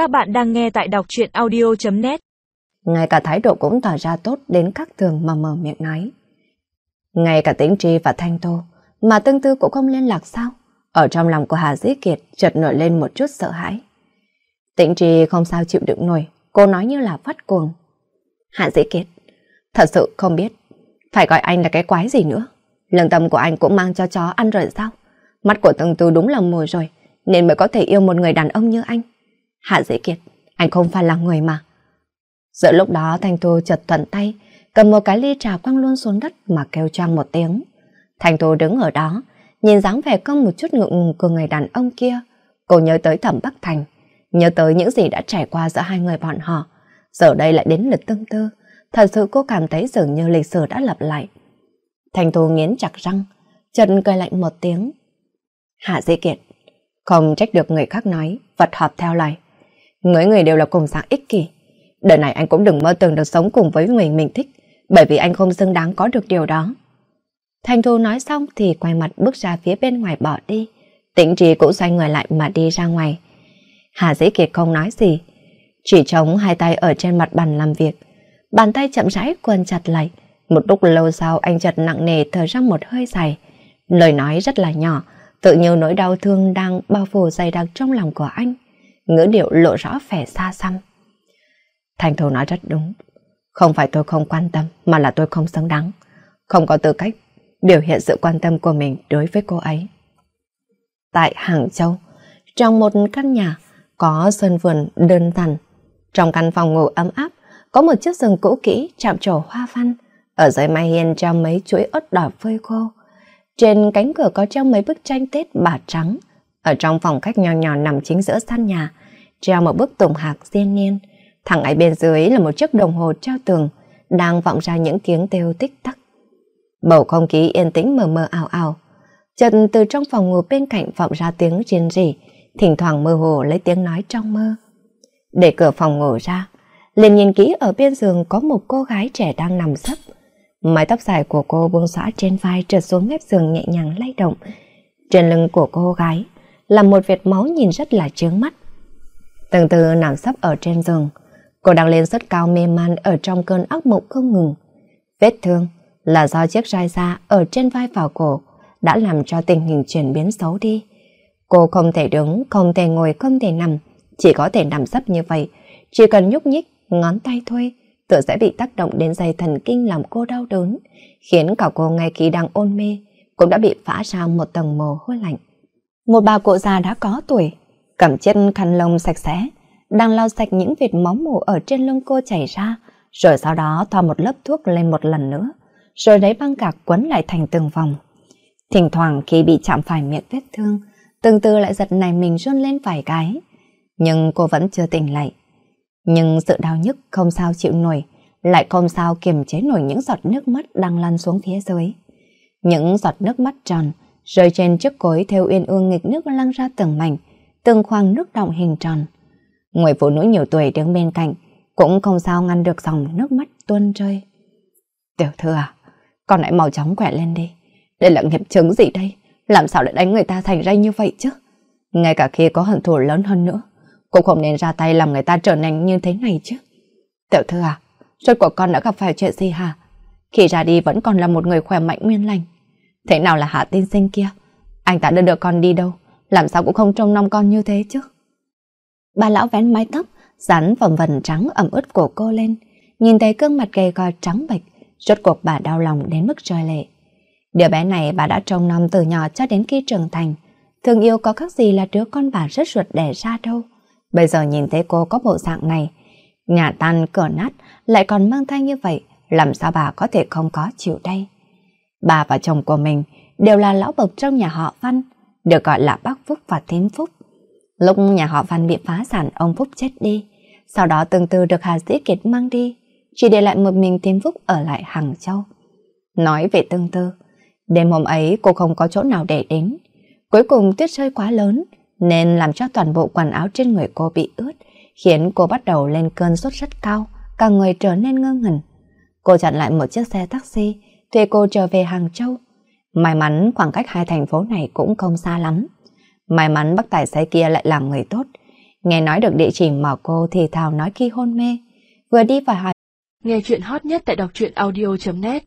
Các bạn đang nghe tại đọc truyện audio.net Ngay cả thái độ cũng tỏ ra tốt đến các thường mà mở miệng nói. Ngay cả tĩnh tri và thanh tô mà tương tư cũng không liên lạc sao? Ở trong lòng của Hà Dĩ Kiệt chợt nổi lên một chút sợ hãi. Tĩnh trì không sao chịu đựng nổi, cô nói như là phát cuồng. Hạ Dĩ Kiệt, thật sự không biết, phải gọi anh là cái quái gì nữa. Lương tâm của anh cũng mang cho chó ăn rồi sao? Mắt của tương tư đúng là mù rồi, nên mới có thể yêu một người đàn ông như anh. Hạ Dĩ Kiệt, anh không phải là người mà. Giữa lúc đó Thanh Thu chợt thuận tay, cầm một cái ly trà quăng luôn xuống đất mà kêu choang một tiếng. Thanh Thu đứng ở đó, nhìn dáng vẻ không một chút ngượng ngùng của người đàn ông kia. Cô nhớ tới thẩm Bắc Thành, nhớ tới những gì đã trải qua giữa hai người bọn họ. Giờ đây lại đến lượt tương tư, thật sự cô cảm thấy dường như lịch sử đã lặp lại. Thanh Thu nghiến chặt răng, chân cười lạnh một tiếng. Hạ Dĩ Kiệt, không trách được người khác nói, vật họp theo lời. Người người đều là cùng dạng ích kỷ. Đời này anh cũng đừng mơ tưởng được sống cùng với người mình thích, bởi vì anh không xứng đáng có được điều đó. Thanh Thu nói xong thì quay mặt bước ra phía bên ngoài bỏ đi. Tĩnh trì cũng xoay người lại mà đi ra ngoài. Hà Dĩ Kiệt không nói gì, chỉ chống hai tay ở trên mặt bàn làm việc. Bàn tay chậm rãi quần chặt lại. Một lúc lâu sau anh chợt nặng nề thở ra một hơi dài. Lời nói rất là nhỏ, tự như nỗi đau thương đang bao phủ dày đặc trong lòng của anh. Ngữ điệu lộ rõ vẻ xa xăm. Thành Thu nói rất đúng. Không phải tôi không quan tâm, mà là tôi không xứng đáng. Không có tư cách biểu hiện sự quan tâm của mình đối với cô ấy. Tại Hàng Châu, trong một căn nhà có sân vườn đơn giản. Trong căn phòng ngủ ấm áp, có một chiếc giường cũ kỹ chạm trổ hoa văn. Ở dưới mai hiên treo mấy chuỗi ớt đỏ phơi khô. Trên cánh cửa có treo mấy bức tranh Tết bà trắng. Ở trong phòng khách nho nhỏ nằm chính giữa sân nhà, treo một bức tùng hạc diên niên. Thẳng ấy bên dưới là một chiếc đồng hồ treo tường, đang vọng ra những tiếng kêu tích tắc. Bầu không khí yên tĩnh mờ mờ ảo ảo. Chợt từ trong phòng ngủ bên cạnh vọng ra tiếng riêng rỉ, thỉnh thoảng mơ hồ lấy tiếng nói trong mơ. Để cửa phòng ngủ ra, liền nhìn kỹ ở bên giường có một cô gái trẻ đang nằm sấp. Mái tóc dài của cô buông xõa trên vai trượt xuống mép giường nhẹ nhàng lay động. Trên lưng của cô gái là một vệt máu nhìn rất là chướng mắt. Từng từ nằm sấp ở trên giường, cô đang lên rất cao mê man ở trong cơn ác mộng không ngừng. Vết thương là do chiếc roi da ở trên vai vào cổ đã làm cho tình hình chuyển biến xấu đi. Cô không thể đứng, không thể ngồi, không thể nằm, chỉ có thể nằm sấp như vậy. Chỉ cần nhúc nhích, ngón tay thôi, tự sẽ bị tác động đến dây thần kinh làm cô đau đớn, khiến cả cô ngay khi đang ôn mê cũng đã bị phá ra một tầng mồ hôi lạnh. Một bà cụ già đã có tuổi, cầm chiếc khăn lông sạch sẽ, đang lau sạch những vệt máu mù ở trên lưng cô chảy ra, rồi sau đó thoa một lớp thuốc lên một lần nữa, rồi lấy băng gạc quấn lại thành từng vòng. Thỉnh thoảng khi bị chạm phải miệng vết thương, từng từ lại giật này mình run lên vài cái. Nhưng cô vẫn chưa tỉnh lại. Nhưng sự đau nhức không sao chịu nổi, lại không sao kiềm chế nổi những giọt nước mắt đang lăn xuống phía dưới. Những giọt nước mắt tròn, rơi trên chiếc cối theo uyên ương nghịch nước lăn ra từng mảnh, từng khoang nước động hình tròn. Người phụ nữ nhiều tuổi đứng bên cạnh, cũng không sao ngăn được dòng nước mắt tuôn rơi. Tiểu thư à, con hãy mau chóng quẹ lên đi. Đây là nghiệp chứng gì đây? Làm sao lại đánh người ta thành ra như vậy chứ? Ngay cả khi có hận thù lớn hơn nữa, cũng không nên ra tay làm người ta trở nên như thế này chứ. Tiểu thư à, rốt của con đã gặp phải chuyện gì hả? Khi ra đi vẫn còn là một người khỏe mạnh nguyên lành. Thế nào là hạ tiên sinh kia? Anh ta đưa được con đi đâu? Làm sao cũng không trông nom con như thế chứ? Bà lão vén mái tóc, dán vòng vần trắng ẩm ướt của cô lên. Nhìn thấy gương mặt gầy gò trắng bệch, rốt cuộc bà đau lòng đến mức rơi lệ. Đứa bé này bà đã trông nom từ nhỏ cho đến khi trưởng thành. Thương yêu có khác gì là đứa con bà rất ruột đẻ ra đâu. Bây giờ nhìn thấy cô có bộ dạng này, nhà tan cửa nát lại còn mang thai như vậy, làm sao bà có thể không có chịu đây? Bà và chồng của mình đều là lão bộc trong nhà họ Văn, được gọi là bác Phúc và Thím Phúc. Lúc nhà họ Văn bị phá sản, ông Phúc chết đi. Sau đó từng từ được Hà Dĩ Kiệt mang đi, chỉ để lại một mình Thím Phúc ở lại Hàng Châu. Nói về tương tư, đêm hôm ấy cô không có chỗ nào để đến. Cuối cùng tuyết rơi quá lớn, nên làm cho toàn bộ quần áo trên người cô bị ướt, khiến cô bắt đầu lên cơn sốt rất cao, cả người trở nên ngơ ngẩn. Cô chặn lại một chiếc xe taxi, thuê cô trở về Hàng Châu. May mắn khoảng cách hai thành phố này cũng không xa lắm. May mắn bác tài xế kia lại làm người tốt. Nghe nói được địa chỉ mà cô thì thào nói khi hôn mê. Vừa đi vào hỏi. Nghe chuyện hot nhất tại đọc truyện audio.net